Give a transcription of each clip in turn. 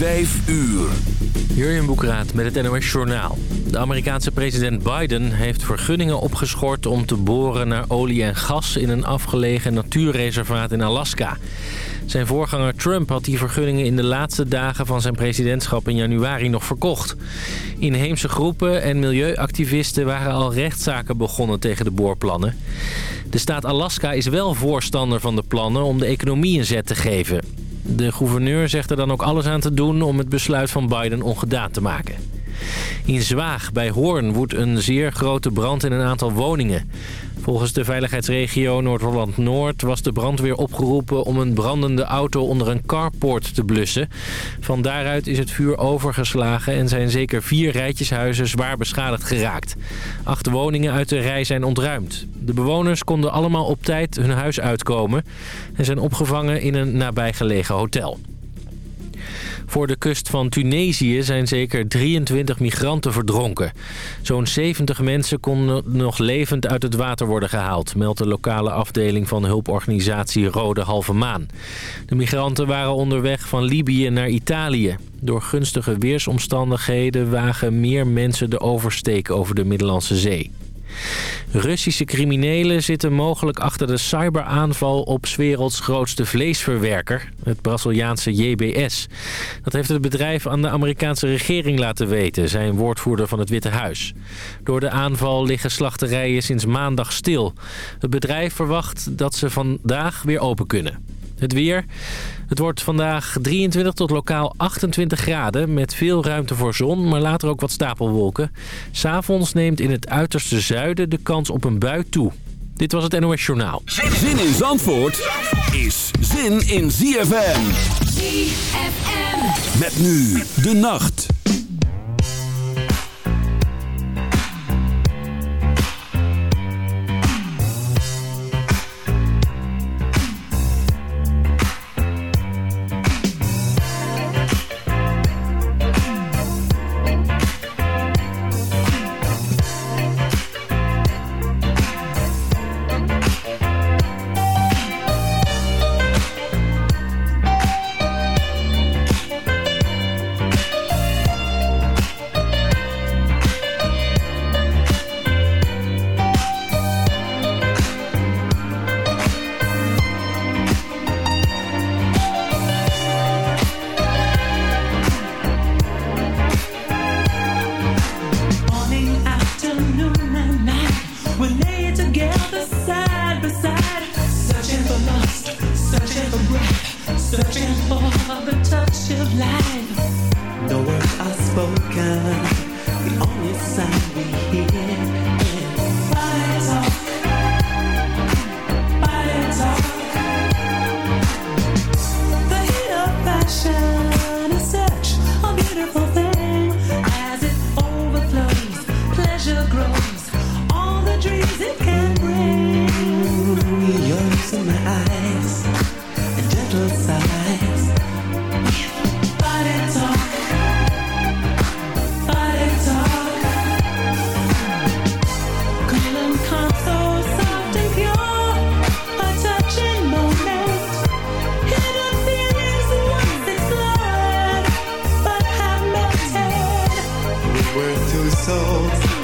Vijf uur. Jurjen Boekraat met het NOS Journaal. De Amerikaanse president Biden heeft vergunningen opgeschort om te boren naar olie en gas in een afgelegen natuurreservaat in Alaska. Zijn voorganger Trump had die vergunningen in de laatste dagen van zijn presidentschap in januari nog verkocht. Inheemse groepen en milieuactivisten waren al rechtszaken begonnen tegen de boorplannen. De staat Alaska is wel voorstander van de plannen om de economie een zet te geven. De gouverneur zegt er dan ook alles aan te doen om het besluit van Biden ongedaan te maken. In Zwaag bij Hoorn woedt een zeer grote brand in een aantal woningen. Volgens de veiligheidsregio Noord-Holland-Noord was de brandweer opgeroepen om een brandende auto onder een carport te blussen. Van daaruit is het vuur overgeslagen en zijn zeker vier rijtjeshuizen zwaar beschadigd geraakt. Acht woningen uit de rij zijn ontruimd. De bewoners konden allemaal op tijd hun huis uitkomen en zijn opgevangen in een nabijgelegen hotel. Voor de kust van Tunesië zijn zeker 23 migranten verdronken. Zo'n 70 mensen konden nog levend uit het water worden gehaald... meldt de lokale afdeling van hulporganisatie Rode Halve Maan. De migranten waren onderweg van Libië naar Italië. Door gunstige weersomstandigheden wagen meer mensen de oversteek over de Middellandse Zee. Russische criminelen zitten mogelijk achter de cyberaanval op 's werelds grootste vleesverwerker, het Braziliaanse JBS. Dat heeft het bedrijf aan de Amerikaanse regering laten weten, zei een woordvoerder van het Witte Huis. Door de aanval liggen slachterijen sinds maandag stil. Het bedrijf verwacht dat ze vandaag weer open kunnen. Het weer. Het wordt vandaag 23 tot lokaal 28 graden met veel ruimte voor zon, maar later ook wat stapelwolken. S'avonds neemt in het uiterste zuiden de kans op een bui toe. Dit was het NOS Journaal. Zin in Zandvoort is zin in ZFM. ZFM. Met nu de nacht.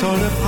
Souls torn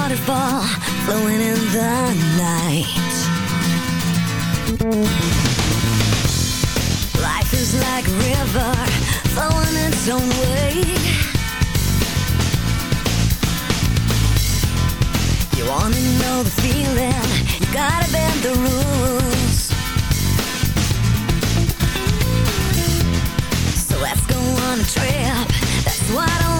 waterfall flowing in the night. Life is like a river flowing its own way. You wanna know the feeling, you gotta bend the rules. So let's go on a trip, that's what I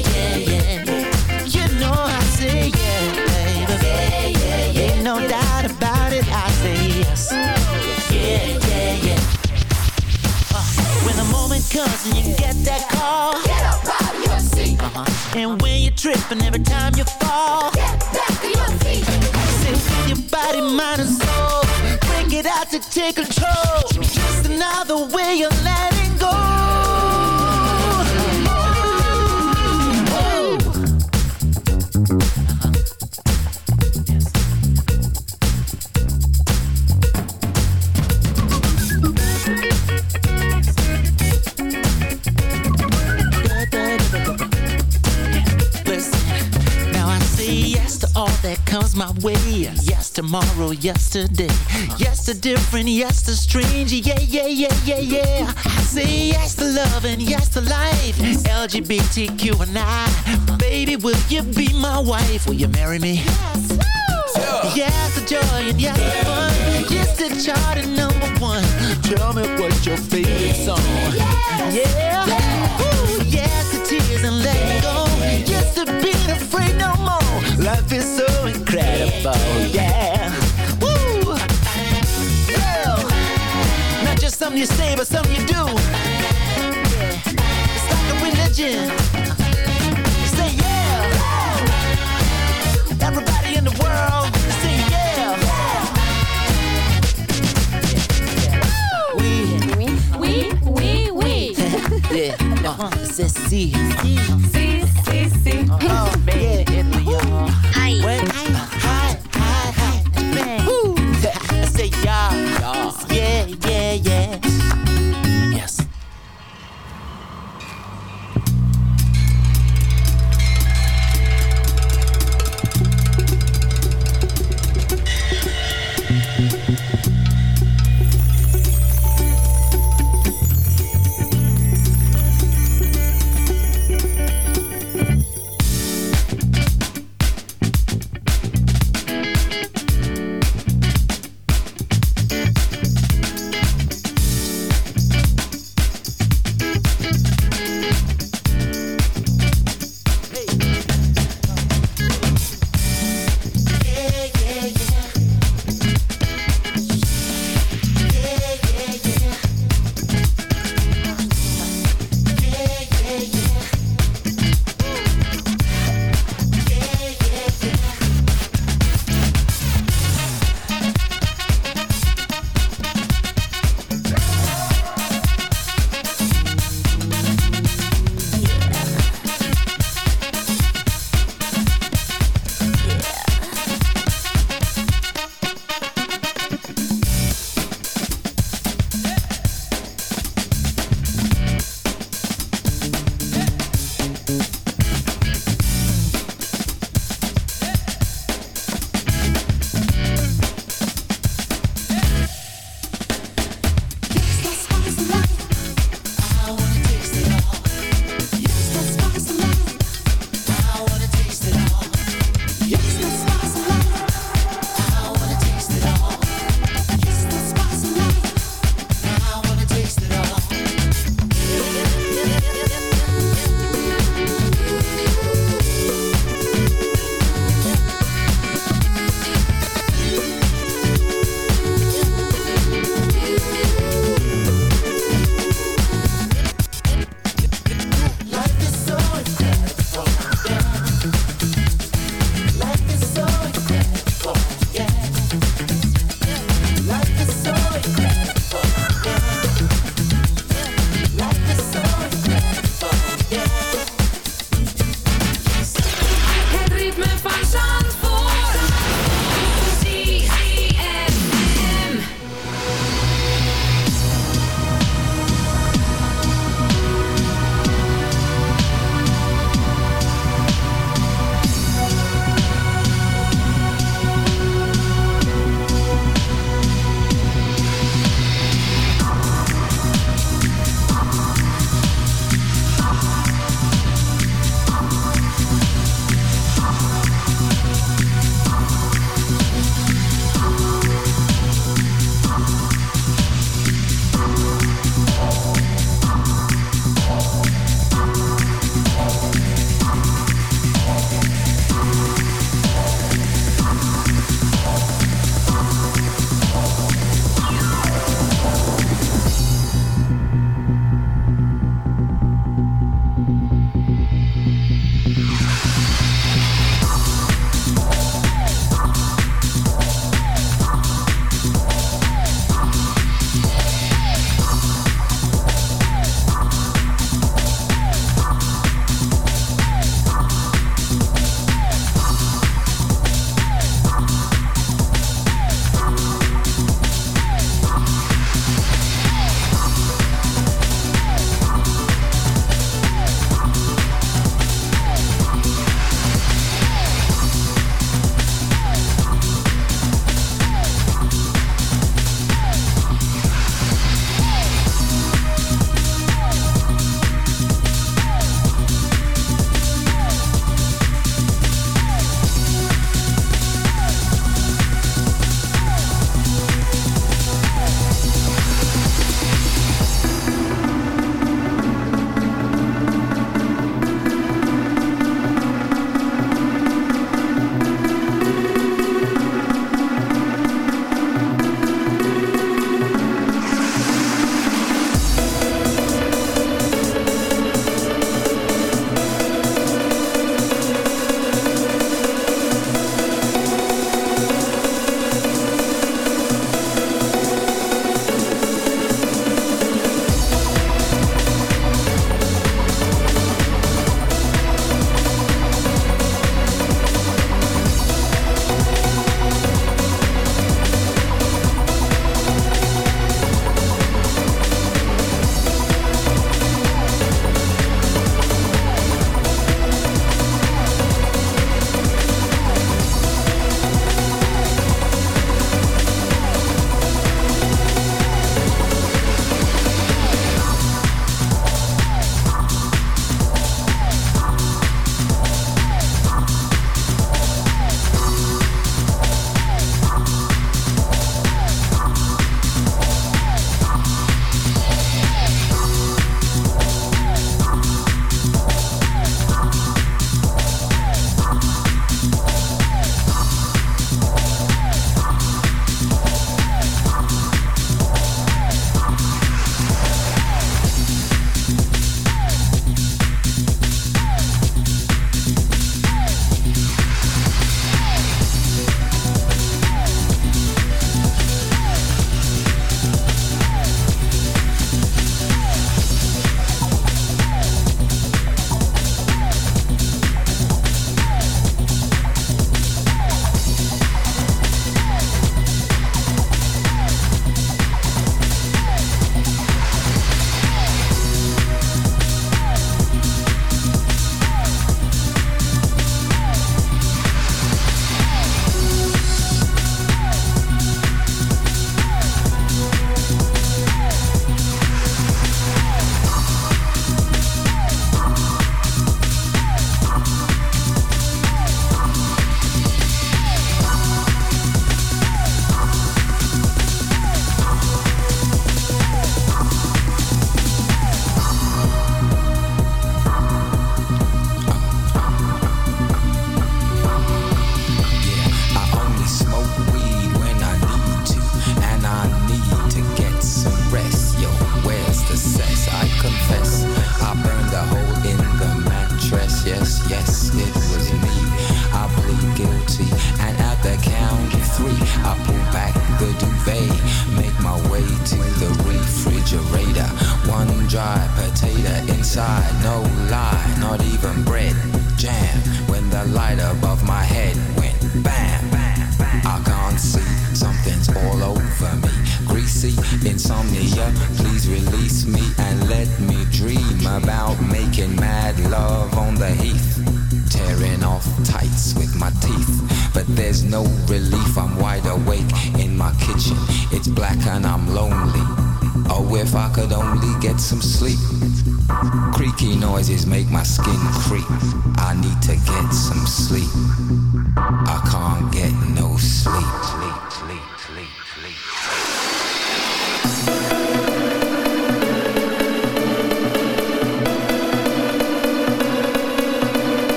Comes and you get that call. Get up out of your seat. Uh-huh. And when you trip and every time you fall. Get back to your feet. With your body, mind and soul. Bring it out to take control. Just another way of letting my way. Yes, tomorrow, yesterday. Yes to different, yes to strange. Yeah, yeah, yeah, yeah, yeah. I say yes to love and yes to life. LGBTQ and I. Baby, will you be my wife? Will you marry me? Yes Yes to joy and yes to fun. Yes to chart and number one. Tell me what's your favorite song. Yeah. Something you say, but some you do. It's like a religion. Say yeah. Everybody in the world, say yeah. We, Oui, oui, oui. yeah, uh, c'est si. Si, si, si.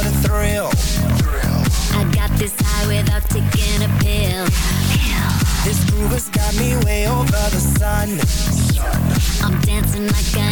the thrill. I got this high without taking a pill. This groove has got me way over the sun. I'm dancing like I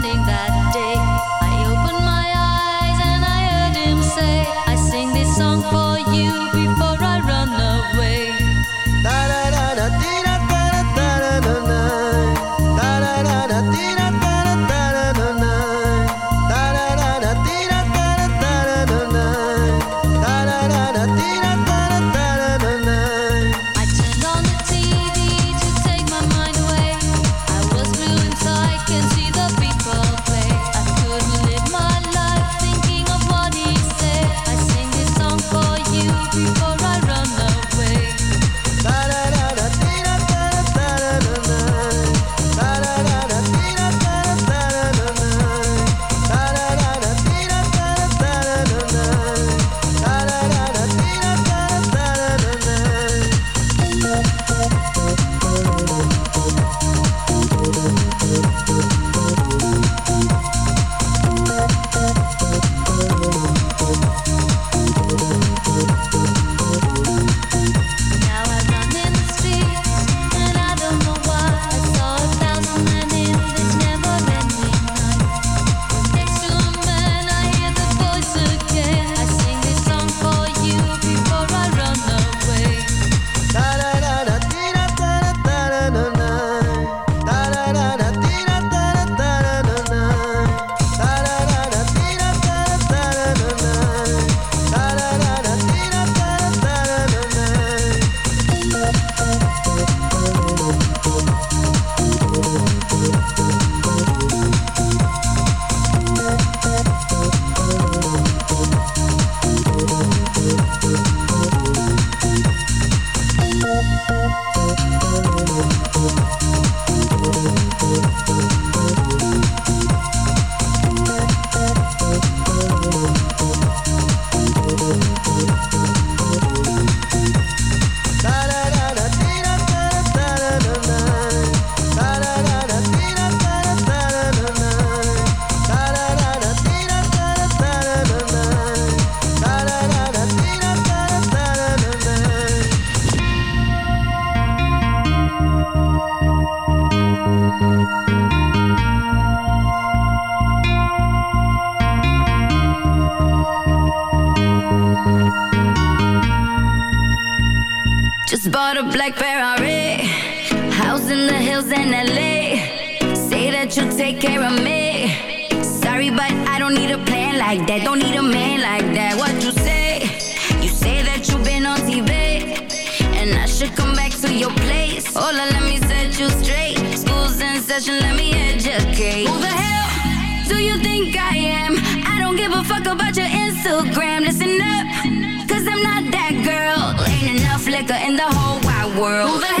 educate. Who the hell do you think I am? I don't give a fuck about your Instagram. Listen up, cause I'm not that girl. Ain't enough liquor in the whole wide world.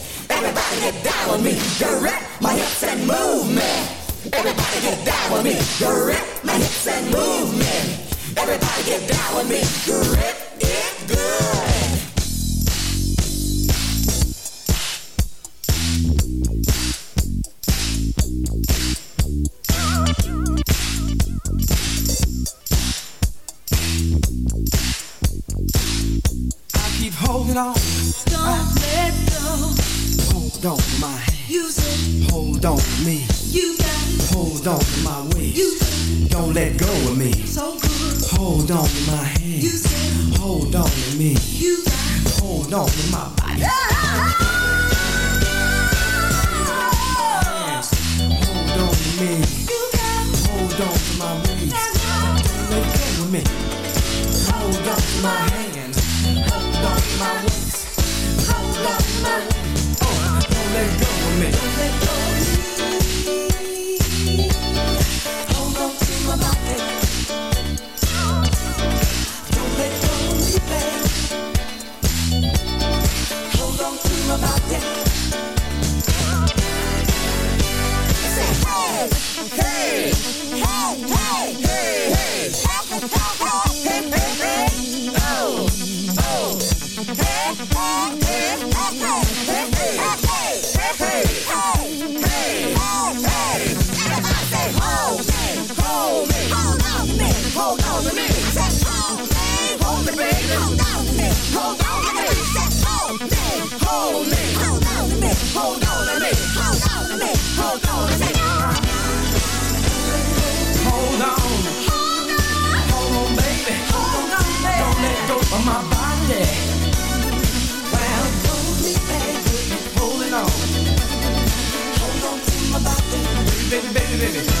Everybody get down with me. Grip my hips and movement. Everybody get down with me. Grip my hips and movement. Everybody get down with me. Grip it good. On to my hand. You said Hold on to me. you got Hold on to my body. Hold on to me. Hold on to my waist. Let go of me. Hold on to my hand. Hold on to my waist. Hold on to my waist. Oh, don't let go of me. Don't let go Baby, baby, baby.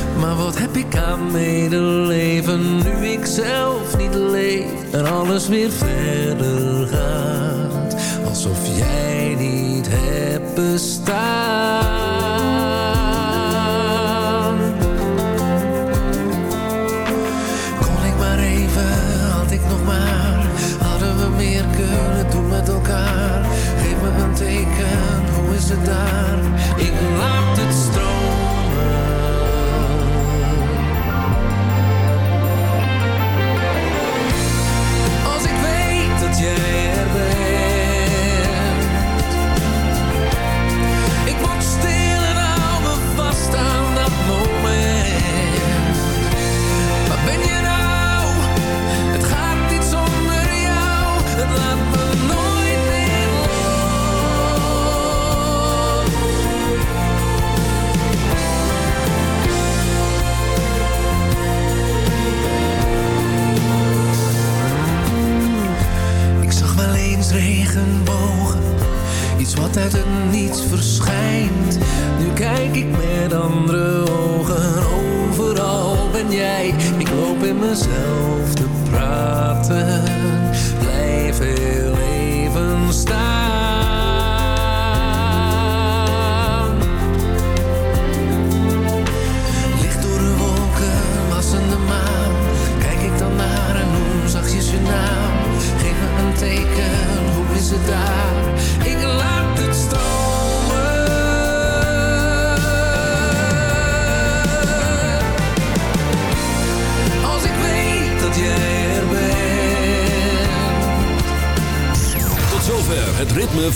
Maar wat heb ik aan medeleven? Nu ik zelf niet leef En alles weer verder gaat. Alsof jij niet hebt bestaan